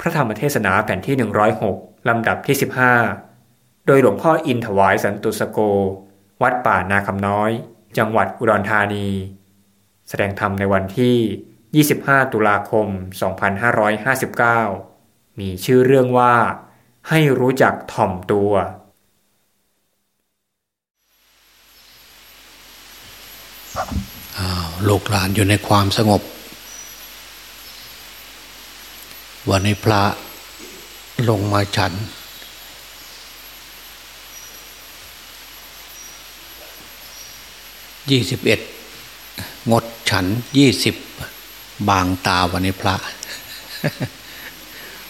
พระธรรมเทศนาแผ่นที่ 106 ลำดับที่ 15 โดยหลวงพ่ออินถวายสันตุสโก วัดป่านาคำน้อย จังหวัดอุดรธานี แสดงธรรมในวันที่ 25 ตุลาคม 2559 มีชื่อเรื่องว่า ให้รู้จักถ่อมตัว ลูกหลานอยู่ในความสงบ วันนี้พระลงมาฉัน ยี่สิบเอ็ดงดฉันยี่สิบบางตาวันนี้พระ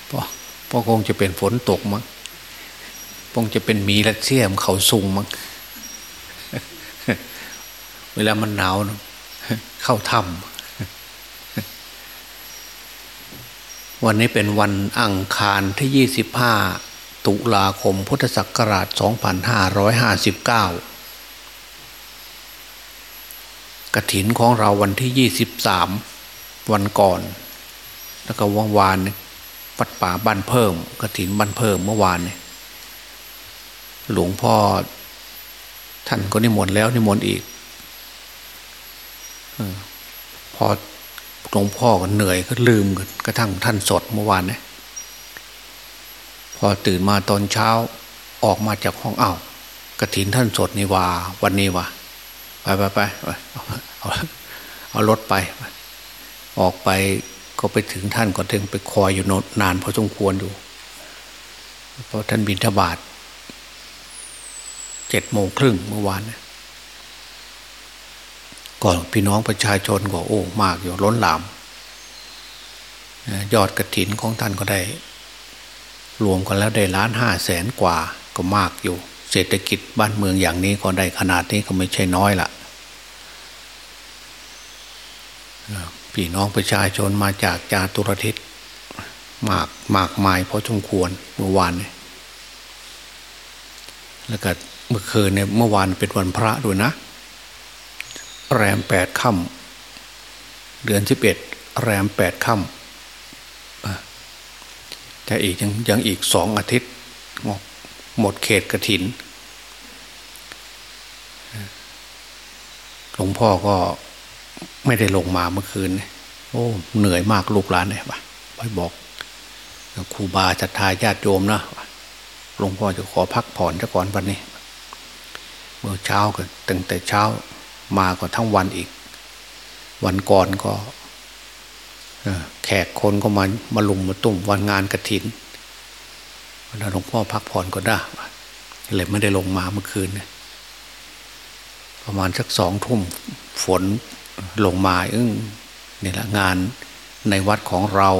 เพราะเพราะคงจะเป็นฝนตกมั้งคงจะเป็นมีและเสียมเขาซุงมั้งเวลามันหนาวเข้าถ้ำ วันนี้เป็นวันอังคารที่ 25 ตุลาคมพุทธศักราช 2559 กระถินของเราวันที่ 23 วันก่อน แล้วก็วันวานวัดป่าบ้านเพิ่ม กระถินบ้านเพิ่มเมื่อวาน หลวงพ่อ ท่านก็นิมนต์แล้วนิมนต์อีก พอ หลวงพ่อก็เหนื่อยก็ลืมกระทั่งท่านสดเมื่อวานเนี่ยพอตื่นมาตอนเช้าออกมาจากห้องเอ้ากระถินท่านสดนี่ว่า วันนี้ว่าไปไปไปเอาเอารถไป ออกไปก็ไปถึงท่านก็ถึงไปคอยอยู่นานพอสมควรอยู่เพราะท่านบินทบาทเจ็ดโมงครึ่งเมื่อวานเนี่ย ก็พี่น้องประชาชนก็โอ้มากอยู่ล้นหลามยอดกระถินของท่านก็ได้ รวมกันแล้วได้ล้านห้าแสนกว่าก็มากอยู่ เศรษฐกิจบ้านเมืองอย่างนี้ก็ได้ขนาดนี้ก็ไม่ใช่น้อยละพี่น้องประชาชนมาจากจาตุรทิศมากมากมายเพราะสมควรเมื่อวานแล้วก็เมื่อคืนเนี่ยเมื่อวานเป็นวันพระด้วยนะ แรมแปดค่ำเดือนสิบเอ็ดแรมแปดค่ำแต่อีกยังยังอีกสองอาทิตย์หมดเขตกระถินหลวงพ่อก็ไม่ได้ลงมาเมื่อคืน โอ้ เหนื่อยมากลูกหลานเนี่ยไปบอกครูบาจัตทาญาติโยมนะหลวงพ่อจะขอพักผ่อนซะก่อนวันนี้ เมื่อเช้าก็ตั้งแต่เช้า มาก็ทั้งวันอีก วันก่อนก็แขกคนก็มามาลุมมาตุ่มวันงานกระถินวลาหลวงพ่อพักผ่อนก็ได้เลยไม่ได้ลงมาเมื่อคืนประมาณสักสองทุ่มฝนลงมาอึ้งนี่แหละงานในวัดของเรา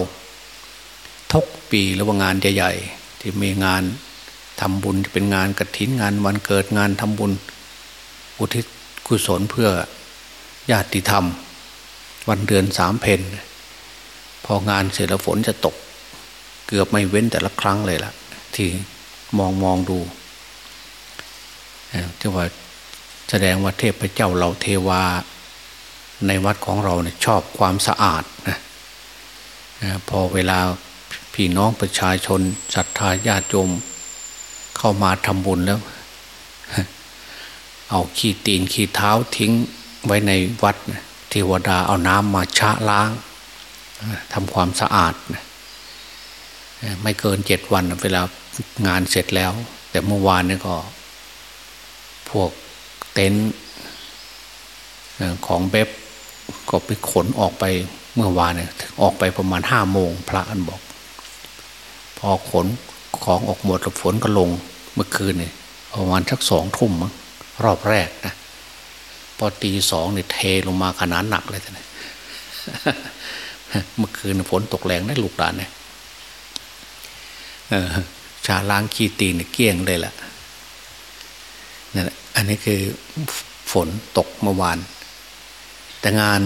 ทุกปีแล้วว่างานใหญ่ๆที่มีงานทำบุญเป็นงานกระถินงานวันเกิดงานทำบุญ อุทิศ กุศลเพื่อญาติธรรม วันเดือนสามเพนพองานเสร็จแล้วฝนจะตก เกือบไม่เว้นแต่ละครั้งเลยล่ะ ที่มองมองดูที่ว่าแสดงว่าเทพเจ้าเราเทวา ในวัดของเราเนี่ยชอบความสะอาดนะพอเวลาพี่น้องประชาชนศรัทธาญาติโยมเข้ามาทำบุญแล้ว เอาขี้ตีนขี้เท้าทิ้งไว้ในวัดเทวดาเอาน้ำมาชะล้างทำความสะอาด ไม่เกินเจ็ดวันเวลางานเสร็จแล้ว แต่เมื่อวานนี่ก็ พวกเต็นท์ของเบบก็ไปขนออกไปเมื่อวานเนี่ยออกไปประมาณห้าโมงพระอันบอก พอขนของออกหมดแล้วฝนก็ลงเมื่อคืนเนี่ยประมาณสักสองทุ่มมั้ง รอบแรกนะพอตีสองเนี่ยเทลงมาขนาดหนักเลยท่านเมื่อคืนฝนตกแรงได้ลูกหลานเนี่ยชาล้างขี้ตีนเกี้ยงเลยแหละนั่นอันนี้คือฝนตกเมื่อวาน แต่งาน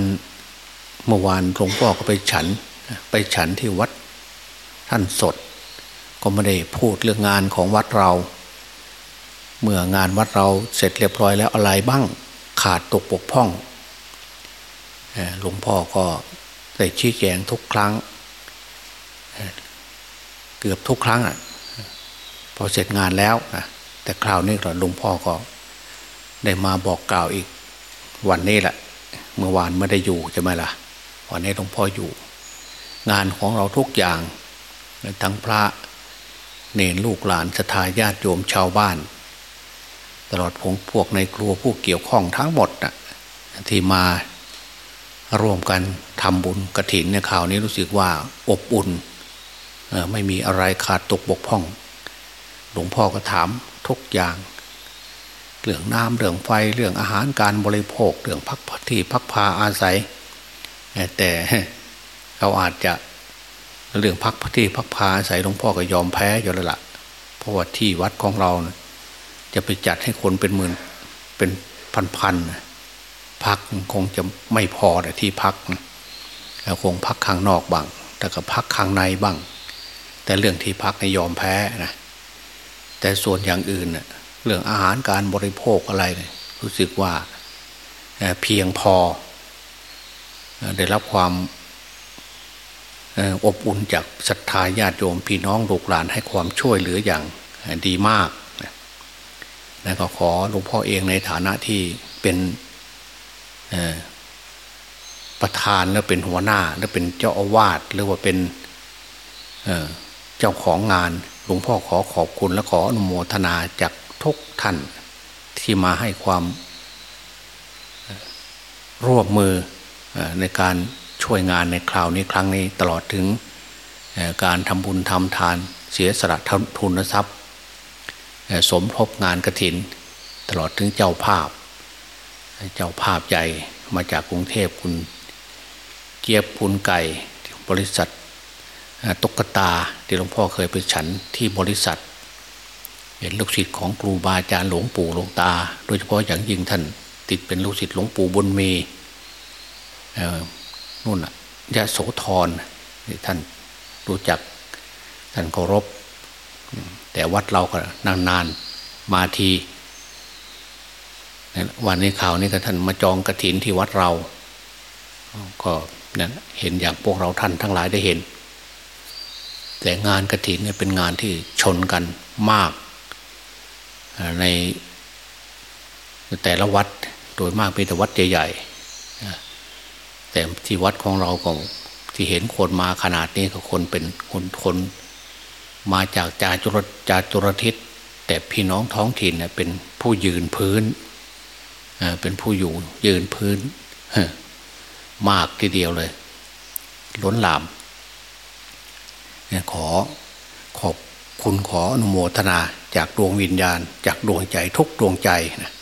เมื่อวานหลวงพ่อก็ไปฉัน ไปฉันที่วัดท่านสด ก็ไม่ได้พูดเรื่องงานของวัดเรา เมื่องานวัดเราเสร็จเรียบร้อยแล้วอะไรบ้างขาดตกปกพ่องหลวงพ่อก็ได้ชี้แจงทุกครั้ง เกือบทุกครั้งอะพอเสร็จงานแล้วนะแต่คราวนี้หลวงพ่อก็ได้มาบอกกล่าวอีกวันนี้แหละ เมื่อวานไม่ได้อยู่ใช่ไหมล่ะวันนี้หลวงพ่ออยู่ งานของเราทุกอย่างทั้งพระเนรลูกหลานสถาญาติโยมชาวบ้าน ตลอดผงพวกในครัวผู้เกี่ยวข้องทั้งหมดนะที่มาร่วมกันทำบุญกระถินในข่าวนี้รู้สึกว่าอบอุ่นไม่มีอะไรขาดตกบกพร่อง หลวงพ่อก็ถามทุกอย่างเรื่องน้ำเรื่องไฟเรื่องอาหารการบริโภคเรื่องพักที่พักพาอาศัย แต่เราอาจจะเรื่องพักที่พักพาอาศัยหลวงพ่อก็ยอมแพ้อยู่แล้วละ่ะเพราะว่าที่วัดของเรานะ จะไปจัดให้คนเป็นหมื่นเป็นพันๆพักคงจะไม่พอแต่ที่พักคงพักข้างนอกบ้างแต่ก็พักข้างในบ้าง แต่เรื่องที่พักในยอมแพ้นะแต่ส่วนอย่างอื่นเรื่องอาหารการบริโภคอะไรรู้สึกว่าเพียงพอได้รับความอบอุ่นจากศรัทธาญาติโยมพี่น้องลูกหลานให้ความช่วยเหลืออย่างดีมาก นะก็ขอหลวงพ่อเองในฐานะที่เป็นประธานแล้วเป็นหัวหน้าแล้วเป็นเจ้าอาวาสหรือว่าเป็นเจ้าของงาน หลวงพ่อขอขอบคุณและขออนุโมทนาจากทุกท่านที่มาให้ความร่วมมือในการช่วยงานในคราวนี้ครั้งนี้ตลอดถึงการทำบุญทำทานเสียสละทุนทรัพย์ สมทบงานกระถิน ตลอดถึงเจ้าภาพ เจ้าภาพใหญ่มาจากกรุงเทพคุณเกียบปุนไก่บริษัทตุกตาที่หลวงพ่อเคยไปฉันที่บริษัท เห็นลูกศิษย์ของครูบาอาจารย์หลวงปู่หลวงตา โดยเฉพาะอย่างยิ่งท่าน ติดเป็นลูกศิษย์หลวงปู่บุญมีนู่นอะยะโสธรท่านรู้จักท่านเคารพ แต่วัดเราก็นานๆมาทีวันนี้ข่าวนี้ก็ท่านมาจองกระถินที่วัดเรา ก็นั่นเห็นอย่างพวกเราท่านทั้งหลายได้เห็น แต่งานกระถินเนี่ยเป็นงานที่ชนกันมาก ในแต่ละวัดโดยมากเป็นแต่วัดใหญ่ๆแต่ที่วัดของเราก็ที่เห็นคนมาขนาดนี้ก็คนเป็นคนคน มาจากจาจุรจาจุรทิศ แต่พี่น้องท้องถิ่นเป็นผู้ยืนพื้นเป็นผู้อยู่ยืนพื้นมากทีเดียวเลย ล้นหลามขอขอบคุณขออนุโมทนาจากดวงวิญญาณ จากดวงใจทุกดวงใจนะ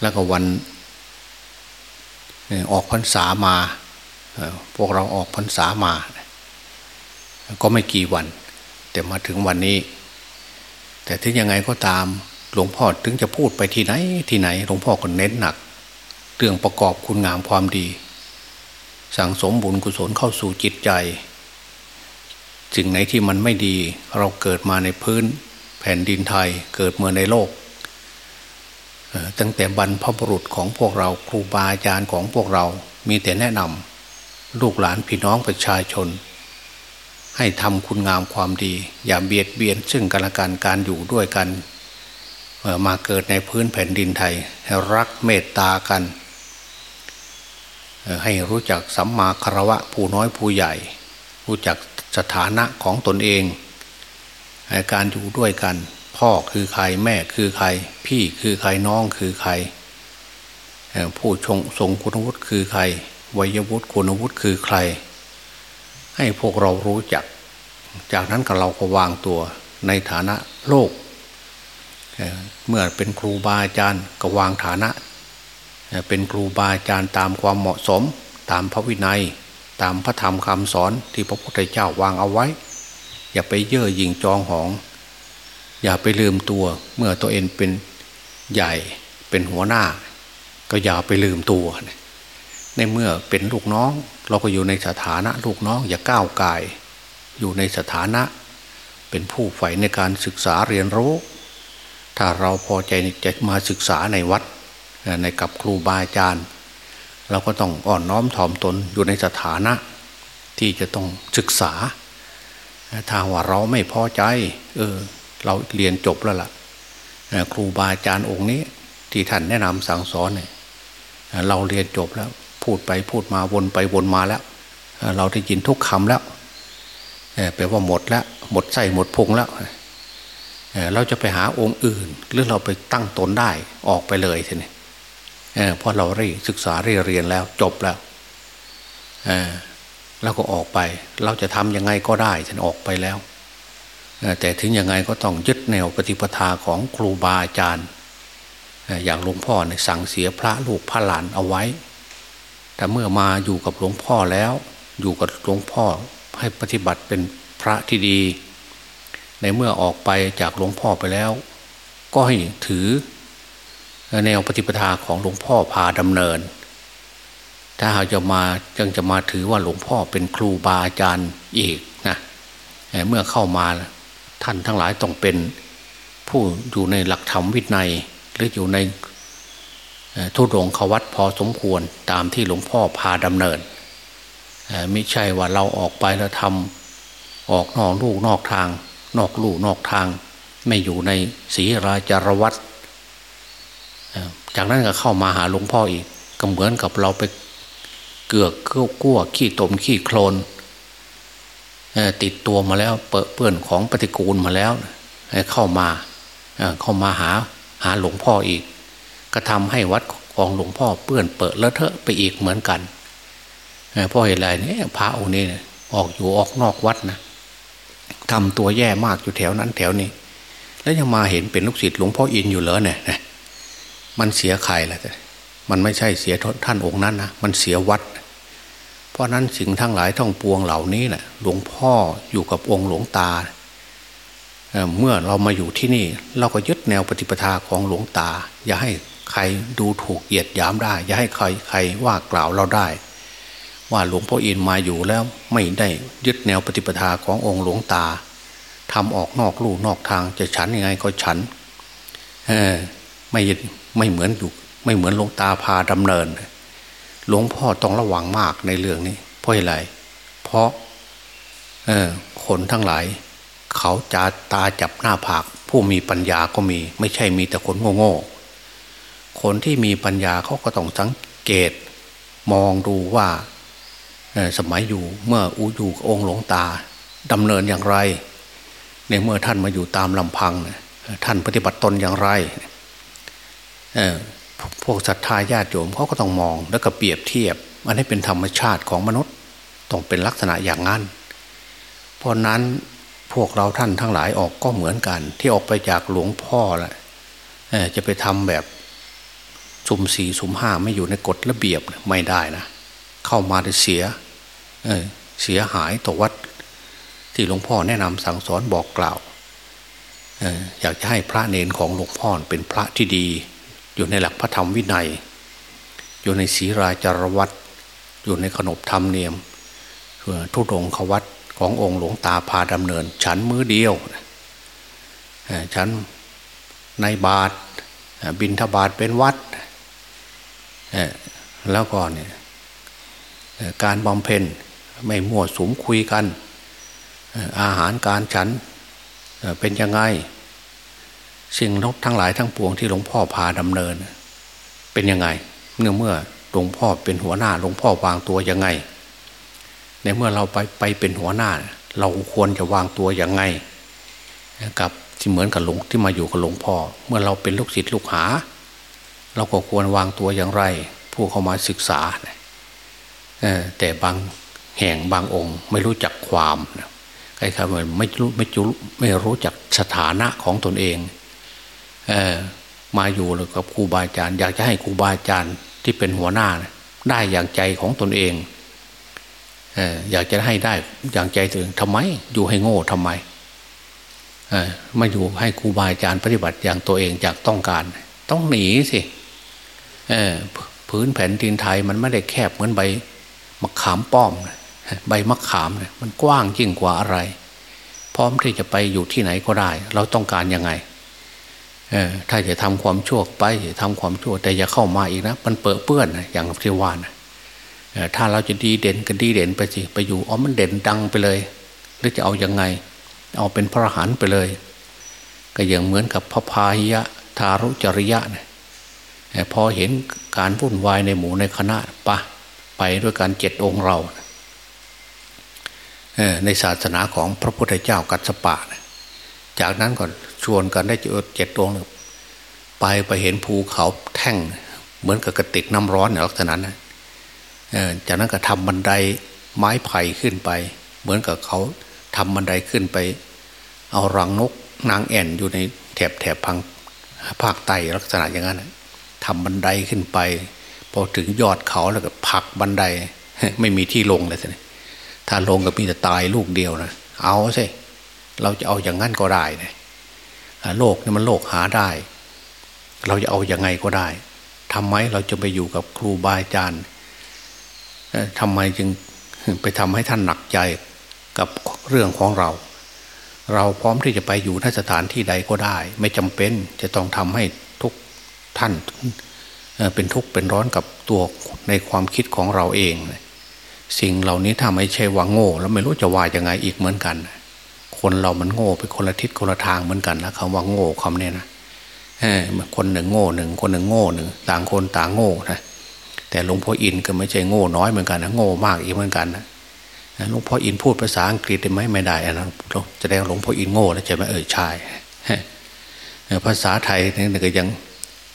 แล้วก็วันออกพรรษามา พวกเราออกพรรษามา ก็ไม่กี่วัน แต่มาถึงวันนี้ แต่ถึงยังไงก็ตาม หลวงพ่อถึงจะพูดไปที่ไหนที่ไหน หลวงพ่อก็เน้นหนัก เรื่องประกอบคุณงามความดี สั่งสมบุญกุศลเข้าสู่จิตใจสิ่งไหนที่มันไม่ดี เราเกิดมาในพื้นแผ่นดินไทยเกิดเมื่อในโลก ตั้งแต่บรรพบุรุษของพวกเราครูบาอาจารย์ของพวกเรามีแต่แนะนำลูกหลานพี่น้องประชาชน ให้ทำคุณงามความดี อย่าเบียดเบียนซึ่งกันและกันการอยู่ด้วยกันมาเกิดในพื้นแผ่นดินไทยรักเมตตากัน ให้รู้จักสัมมาคารวะผู้น้อยผู้ใหญ่ รู้จักสถานะของตนเองการอยู่ด้วยกัน พ่อคือใครแม่คือใคร พี่คือใครน้องคือใคร ผู้ชงทรงคุณวุฒิคือใครวัยวุฒิคุณวุฒิคือใคร ให้พวกเรารู้จัก จากนั้นก็เราก็วางตัวในฐานะโลก เมื่อเป็นครูบาอาจารย์ก็วางฐานะ เป็นครูบาอาจารย์ตามความเหมาะสม ตามพระวินัย ตามพระธรรมคำสอนที่พระพุทธเจ้าวางเอาไว้ อย่าไปเย่อหยิ่งจองหอง อย่าไปลืมตัวเมื่อตัวเองเป็นใหญ่เป็นหัวหน้า ก็อย่าไปลืมตัว ในเมื่อเป็นลูกน้อง เราก็อยู่ในสถานะลูกน้องอย่าก้าวไกายอยู่ในสถานะ เป็นผู้ใฝ่ในการศึกษาเรียนรู้ ถ้าเราพอใจจะมาศึกษาในวัดในกับครูบาอาจารย์ เราก็ต้องอ่อนน้อมถ่อมตนอยู่ในสถานะ ที่จะต้องศึกษา ถ้าว่าเราไม่พอใจ เออ เราเรียนจบแล้วล่ะครูบาอาจารย์องค์นี้ ที่ท่านแนะนำสั่งสอนเนี่ยเราเรียนจบแล้ว พูดไปพูดมาวนไปวนมาแล้ว เราได้ยินทุกคำแล้วแปลว่าหมดแล้วหมดใส่หมดพุงแล้วเราจะไปหาองค์อื่น หรือเราไปตั้งตนได้ออกไปเลยทีนี้เพราะเราเรียศึกษาเรียเรียนแล้วจบแล้วเราก็ออกไป เราจะทำยังไงก็ได้ฉันออกไปแล้วแต่ถึงยังไงก็ต้องยึดแนวปฏิปทาของครูบาอาจารย์ อย่างหลวงพ่อเนี่ยสั่งเสียพระลูกพระหลานเอาไว้ แต่เมื่อมาอยู่กับหลวงพ่อแล้ว อยู่กับหลวงพ่อให้ปฏิบัติเป็นพระที่ดี ในเมื่อออกไปจากหลวงพ่อไปแล้ว ก็ให้ถือ แนวปฏิปทาของหลวงพ่อพาดำเนิน ถ้าหากจะมาจึงจะมาถือว่าหลวงพ่อเป็นครูบาอาจารย์อีกนะเมื่อเข้ามาท่านทั้งหลายต้องเป็นผู้อยู่ในหลักธรรมวินัยหรืออยู่ใน ทุดงขวัตพอสมควรตามที่หลวงพ่อพาดำเนินไม่ใช่ว่าเราออกไปแล้วทำออกนอกลูกนอกทาง นอกลูกนอกทาง ไม่อยู่ในศีราจารวัตจากนั้นก็เข้ามาหาหลวงพ่ออีกก็เหมือนกับเราไปเกือกกั้วขี้ตมขี้โคลนติดตัวมาแล้วเปื้อนของปฏิกูลมาแล้วเข้ามาเข้ามาหาหาหลวงพ่ออีก ก็ทำให้วัดของหลวงพ่อเปื้อนเปิดเลอะเทอะไปอีกเหมือนกันเพราะเหตุไรเนี่ยพระองค์นี้ออกอยู่ออกนอกวัดนะทำตัวแย่มากอยู่แถวนั้นแถวนี้ แล้วยังมาเห็นเป็นลูกศิษย์หลวงพ่ออินอยู่เหรอเนี่ยมันเสียใครล่ะมันไม่ใช่เสียท่านองค์นั้นนะมันเสียวัด เพราะนั้นสิ่งทั้งหลายท่องปวงเหล่านี้นะ่ะ หลวงพ่ออยู่กับองค์หลวงตาเมื่อเรามาอยู่ที่นี่ เราก็ยึดแนวปฏิปทาของหลวงตา อย่าให้ ใครดูถูกเหยียดหยามได้ อย่าให้ใครใครว่ากล่าวเราได้ ว่าหลวงพ่ออินมาอยู่แล้วไม่ได้ยึดแนวปฏิปทาขององค์หลวงตาทำออกนอกลู่นอกทางจะฉันยังไงก็ฉันเออไม่ไม่เหมือนอยู่ไม่เหมือนหลวงตาพาดำเนิน หลวงพ่อต้องระวังมากในเรื่องนี้ เพราะอะไร เพราะเออคนทั้งหลาย เขาจะตาจับหน้าผาก ผู้มีปัญญาก็มี ไม่ใช่มีแต่คนโง่ๆ คนที่มีปัญญาเขาก็ต้องสังเกตมองดูว่าสมัยอยู่เมื่ออูอยู่องค์หลวงตาดำเนินอย่างไร ในเมื่อท่านมาอยู่ตามลำพัง ท่านปฏิบัติตนอย่างไรพวกศรัทธาญาติโยมเขาก็ต้องมองแล้วก็เปรียบเทียบอันนี้เป็นธรรมชาติของมนุษย์ต้องเป็นลักษณะอย่างนั้น เพราะนั้นพวกเราท่านทั้งหลายออกก็เหมือนกัน ที่ออกไปจากหลวงพ่อแหละจะไปทำแบบ สุ่มสี่สุ่มห้าไม่อยู่ในกฎระเบียบไม่ได้นะเข้ามาจะเสียเเสียหายต่อวัด ที่หลวงพ่อแนะนำสั่งสอนบอกกล่าวอยากจะให้พระเนนของหลวงพ่อเป็นพระที่ดี อยู่ในหลักพระธรรมวินัย อยู่ในศีราจารวัตอยู่ในขนบธรรมเนียมทุดงขวัตขององค์หลวงตาพาดำเนิน ฉันมือเดียวฉันในบาทบินทบาทเป็นวัด แล้วก็เนี่ยการบำเพ็ญไม่มั่วสุมคุยกัน อาหารการฉันเป็นยังไง สิ่งรบทั้งหลายทั้งปวงที่หลวงพ่อพาดำเนิน เป็นยังไงเมื่อเมื่อหลวงพ่อเป็นหัวหน้าหลวงพ่อวางตัวยังไง ในเมื่อเราไปไปเป็นหัวหน้า เราควรจะวางตัวย่างไง กับที่เหมือนกับหลวงที่มาอยู่กับหลวงพ่อ เมื่อเราเป็นลูกศิษย์ลูกหา เราก็ควรวางตัวอย่างไร ผู้เข้ามาศึกษาแต่บางแห่งบางองค์ ไม่รู้จักความใครๆไม่รู้ไม่รู้ไม่รู้จักสถานะของตนเองเออมาอยู่กับครูบาอาจารย์ อยากจะให้ครูบาอาจารย์ที่เป็นหัวหน้าได้อย่างใจของตนเองอยากจะให้ได้อย่างใจตัวเองทำไม อยู่ให้โง่ทำไมมาอยู่ให้ครูบาอาจารย์ปฏิบัติอย่างตัวเองจากต้องการ ต้องหนีสิ พื้นแผ่นดินไทยมันไม่ได้แคบเหมือนใบมะขามป้อม ใบมะขามเนี่ยมันกว้างยิ่งกว่าอะไร พร้อมที่จะไปอยู่ที่ไหนก็ได้ เราต้องการยังไงถ้าจะทำความชั่วไปทำความชั่วแต่อย่าเข้ามาอีกนะ มันเปื้อเปื้อนอย่างที่ว่านะถ้าเราจะดีเด่นกันดีเด่นไปสิไปอยู่อ๋อมันเด่นดังไปเลย หรือจะเอาอยัางไง เอาเป็นพระหันไปเลย ก็อย่างเหมือนกับพระพาหิยะทารุจริยะเนี่ย พอเห็นการวุ่นวายในหมู่ในคณะปะไปด้วยการเจ็ดองค์เราในศาสนาของพระพุทธเจ้ากัสปะจากนั้นก่อนชวนกันได้เจ็ดองค์ไปไปเห็นภูเขาแท่งเหมือนกับกระติกน้ำร้อนในลักษณะนั้นจากนั้นก็ทำบันไดไม้ไผ่ขึ้นไป เหมือนกับเขาทำบันไดขึ้นไป เอารังนกนางแอ่นอยู่ในแถบแถบพังภาคใต้ลักษณะอย่างนั้น ทำบันไดขึ้นไป พอถึงยอดเขาแล้วก็ผักบันได ไม่มีที่ลงเลยสิถ้าลงก็มีแต่ตายลูกเดียวนะเอาสิเราจะเอาอย่างนั้นก็ได้นะโลกนี่มันโลกหาได้ เราจะเอาอยัางไงก็ได้ทำไมเราจะไปอยู่กับครูบาอาจารย์ทำไมจึงไปทำให้ท่านหนักใจกับเรื่องของเรา เราพร้อมที่จะไปอยู่ในสถานที่ใดก็ได้ ไม่จำเป็นจะต้องทำให้ ท่านเป็นทุกข์เป็นร้อนกับตัวในความคิดของเราเอง สิ่งเหล่านี้ถ้าไม่ใช่ว่าโง่ แล้วไม่รู้จะว่ายังไงอีกเหมือนกัน คนเรามันโง่ไปคนละทิศคนละทางเหมือนกันนะคำว่าโง่คำนี้นะคนหนึ่งโง่หนึ่งคนหนึ่งโง่หนึ่งต่างคนต่างโง่นะแต่หลวงพ่ออินก็ไม่ใช่โง่น้อยเหมือนกันนะโง่มากอีกเหมือนกันนะหลวงพ่ออินพูดภาษาอังกฤษได้ไหมไม่ได้นะจะได้หลวงพ่ออินโง่แล้วใช่ไหมเออใช่ภาษาไทยนี่ก็ยัง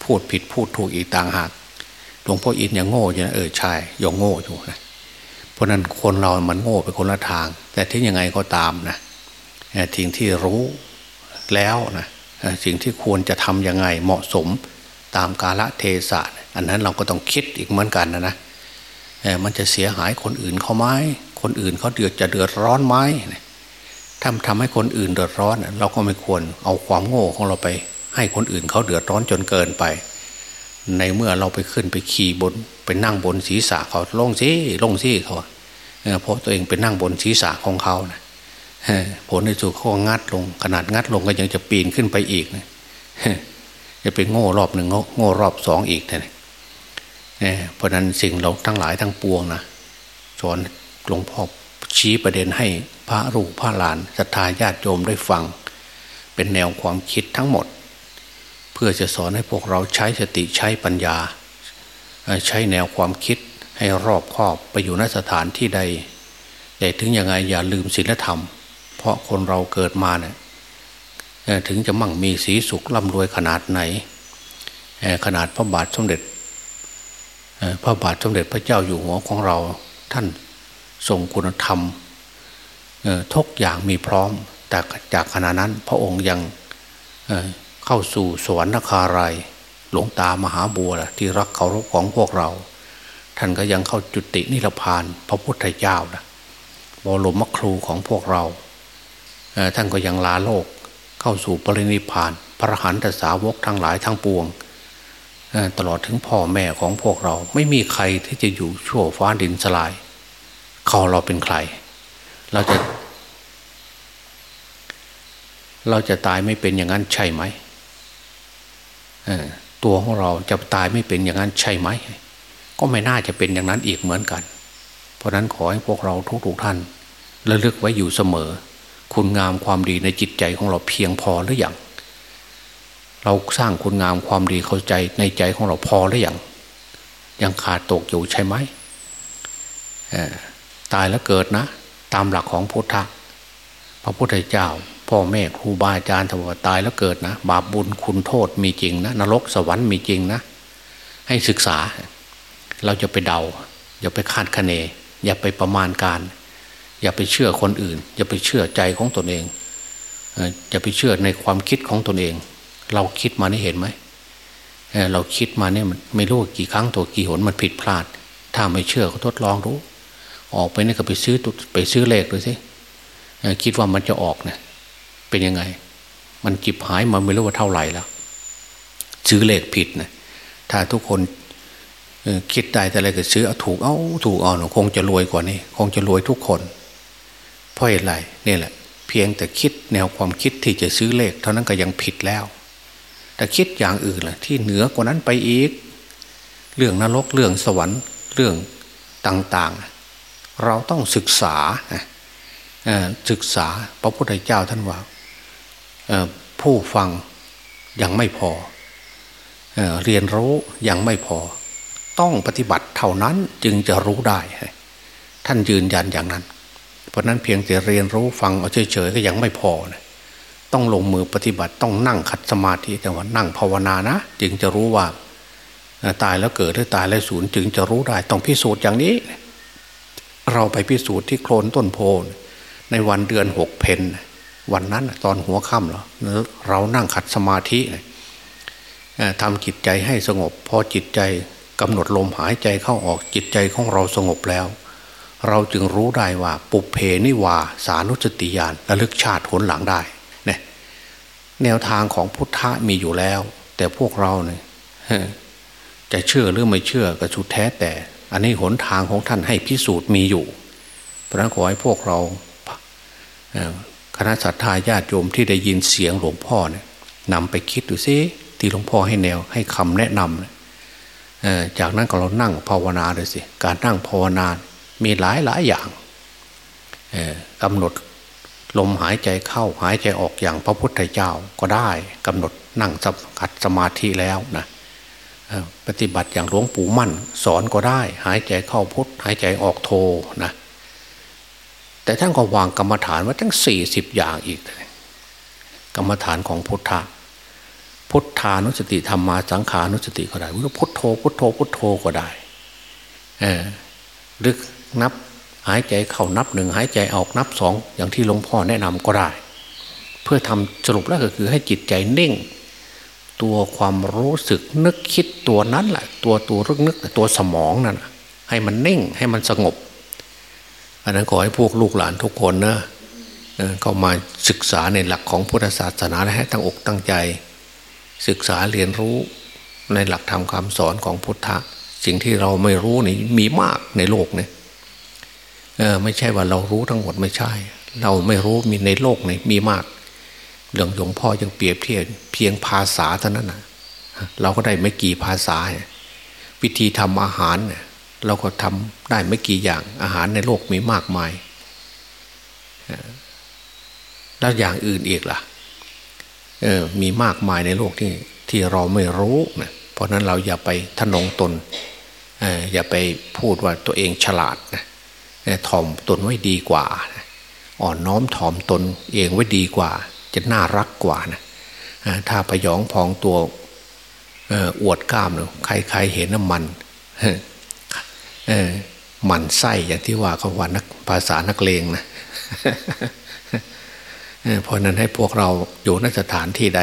พูดผิดพูดถูกอีกต่างหากหลวงพ่ออินยังโง่อยู่นะเออใช่ยังโง่อยู่นะเพราะนั้นคนเรามันโง่ไปคนละทาง แต่ที่ยังไงก็ตามนะสิ่งที่รู้แล้วนะสิ่งที่ควรจะทำยังไงเหมาะสมตามกาลเทศะอันนั้นเราก็ต้องคิดอีกเหมือนกันนะนะมันจะเสียหายคนอื่นเขาไหมคนอื่นเขาเดือดจะเดือดร้อนไหมถ้าทำให้คนอื่นเดือดร้อน เราก็ไม่ควรเอาความโง่ของเราไป ให้คนอื่นเขาเดือดร้อนจนเกินไป ในเมื่อเราไปขึ้นไปขี่บนไปนั่งบนศีรษะเขาลงซิลงซิเขาเพราะตัวเองไปนั่งบนศีรษะของเขานะผลในสุดเขางัดลง ขนาดงัดลงก็ยังจะปีนขึ้นไปอีกนะจะเป็นโง่รอบหนึ่งโง่รอบสองอีกนะเพราะนั้นสิ่งเราทั้งหลายทั้งปวงนะสอนหลวงพ่อชี้ประเด็นให้พระรูปพระหลานศรัทธาญาติโยมได้ฟัง เป็นแนวความคิดทั้งหมด พื่อจะสอนให้พวกเราใช้สติใช้ปัญญา ใช้แนวความคิดให้รอบคอบไปอยู่ในสถานที่ใด แต่ถึงยังไงอย่าลืมศีลธรรม เพราะคนเราเกิดมาเนี่ยถึงจะมั่งมีสีสุขร่ำรวยขนาดไหน ขนาดพระบาทสมเด็จ พระบาทสมเด็จพระเจ้าอยู่หัวของเราท่านทรงคุณธรรมทุกอย่างมีพร้อมแต่จากขณะนั้นพระองค์ยัง เข้าสู่สวรรคารายหลวงตามหาบัวที่รักเคารพของพวกเรา ท่านก็ยังเข้าจุตินิพพาน พระพุทธเจ้านะบรมครูของพวกเรา ท่านก็ยังลาโลกเข้าสู่ปรินิพาน พระหันตสาวกทั้งหลายทั้งปวง ตลอดถึงพ่อแม่ของพวกเราไม่มีใครที่จะอยู่ชั่วฟ้าดินสลายเขาเราเป็นใคร เราจะ เราจะตายไม่เป็นอย่างนั้นใช่ไหม ตัวของเราจะตายไม่เป็นอย่างนั้นใช่ไหม ก็ไม่น่าจะเป็นอย่างนั้นอีกเหมือนกัน เพราะนั้นขอให้พวกเราทุกๆท่านระลึกไว้อยู่เสมอ คุณงามความดีในจิตใจของเราเพียงพอหรืออยังเราสร้างคุณงามความดีเข้าใจในใจของเราพอหรืออยังยังขาดตกอยู่ใช่ไหมตายแล้วเกิดนะ ตามหลักของพุทธะพระพุทธเจ้า พ่อแม่ครูบาอาจารย์ถวาตายแล้วเกิดนะ บาปบุญคุณโทษมีจริงนะนรกสวรรค์มีจริงนะ ให้ศึกษา เราจะไปเดา อย่าไปคาดคะเน อย่าไปประมาณการ อย่าไปเชื่อคนอื่น อย่าไปเชื่อใจของตนเองอย่าไปเชื่อในความคิดของตนเอง เราคิดมานี่เห็นไหมเราคิดมาเนี่ยมันไม่รู้กี่ครั้งตัวกี่หนมันผิดพลาด ถ้าไม่เชื่อก็ทดลองรู้ ออกไปนี่ก็ไปซื้อไปซื้อเลขดูสิคิดว่ามันจะออกเนะี่ย เป็นยังไง มันจิบหายมันไม่รู้ว่าเท่าไหร่แล้วซื้อเลขผิดนะถ้าทุกคนคิดได้แต่อะไรก็ซื้อเอาถูกเอาถูกเอาคงจะรวยกว่านี้คงจะรวยทุกคนเพราะอะไรนี่แหละ เพียงแต่คิดแนวความคิดที่จะซื้อเลข เท่านั้นก็ยังผิดแล้ว แต่คิดอย่างอื่นล่ะ ที่เหนือกว่านั้นไปอีก เรื่องนรกเรื่องสวรรค์เรื่องต่าง ๆ เราต้องศึกษาศึกษาพระพุทธเจ้าท่านว่า ผู้ฟังยังไม่พอเอเรียนรู้ยังไม่พอ ต้องปฏิบัติเท่านั้นจึงจะรู้ได้ ท่านยืนยันอย่างนั้น เพราะนั้นเพียงแต่เรียนรู้ฟังเอาเฉยๆก็ยังไม่พอนะต้องลงมือปฏิบัติต้องนั่งขัดสมาธิแต่ว่านั่งภาวนานะ จึงจะรู้ว่าตายแล้วเกิดหรือตายแล้วสูญจึงจะรู้ได้ต้องพิสูจน์อย่างนี้ เราไปพิสูจน์ที่โคลนต้นโพในวันเดือนหกเพน วันนั้นตอนหัวค่ำเราเรานั่งขัดสมาธิทำจิตใจให้สงบ พอจิตใจกำหนดลมหายใจเข้าออกจิตใจของเราสงบแล้ว เราจึงรู้ได้ว่าปุเพนิวาสานุสติญาณระลึกชาติผลหลังได้เนี่ยแนวทางของพุทธะมีอยู่แล้ว แต่พวกเราเนี่ยจะเชื่อหรือไม่เชื่อก็ชุดแท้แต่ อันนี้หนทางของท่านให้พิสูจน์มีอยู่ เพราะนั้นขอให้พวกเรา คณะสัตยาญาติโยมที่ได้ยินเสียงหลวงพ่อเนี่ยนำไปคิดดูซิที่หลวงพ่อให้แนวให้คำแนะนำจากนั้นก็เรานั่งภาวนาเลยสิการนั่งภาวนา มีหลายหลายอย่างกำหนดลมหายใจเข้าหายใจออกอย่างพระพุทธเจ้าก็ได้กำหนดนั่งสัขัดสมาธิแล้วนะปฏิบัติอย่างหลวงปู่มั่น สอนก็ได้ หายใจเข้าพุทหายใจออกโทนะ แต่ท่านก็วางกรรมฐานไว้ทั้งสี่สิบอย่างอีก กรรมฐานของพุทธะพุทธานุสติธรรมาสังขานุสติก็ได้พุทโธพุทโธพุทโธก็ได้เออลึกนับหายใจเข้านับหนึ่งหายใจออกนับสองอย่างที่หลวงพ่อแนะนำก็ได้ เพื่อทำสรุปแล้วก็คือให้จิตใจนิ่ง ตัวความรู้สึกนึกคิดตัวนั้นแหละตัวตัวรึกนึกตัวสมองนั่นให้มันนิ่งให้มันสงบ อันนั้นขอให้พวกลูกหลานทุกคนนะเข้ามาศึกษาในหลักของพุทธศาสนาและให้ตั้งอกตั้งใจ ศึกษาเรียนรู้ในหลักธรรมคำสอนของพุทธะสิ่งที่เราไม่รู้นี่มีมากในโลกเนี่ยไม่ใช่ว่าเรารู้ทั้งหมดไม่ใช่ เราไม่รู้มีในโลกนี่มีมากเรื่องหลวงพ่อยังเปรียบเทียบเพียงภาษาเท่านั้นนะเราก็ได้ไม่กี่ภาษา วิธีทำอาหารเนี่ย เราก็ทำได้ไม่กี่อย่าง อาหารในโลกมีมากมาย แล้วอย่างอื่นอีกล่ะเออมีมากมายในโลกที่ที่เราไม่รู้นะเพราะนั้นเราอย่าไปทนงตนเอออย่าไปพูดว่าตัวเองฉลาดนะถ่อมตนไว้ดีกว่านะอ่อนน้อมถ่อมตนเองไว้ดีกว่า จะน่ารักกว่านะถ้าพยองพองตัวอวดกล้ามเลยใครๆเห็นน้ำมัน เออหมันไส้อย่างที่ว่าเขาว่านักภาษานักเลงนะเพราะนั้นให้พวกเราอยู่นสถานที่ใด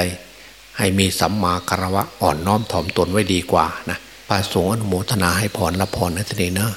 ให้มีสัมมาคารวะอ่อนน้อมถ่อมตนไว้ดีกว่านะพระสงฆ์อนุโมทนาให้พรละพรนะทีนี้เนาะ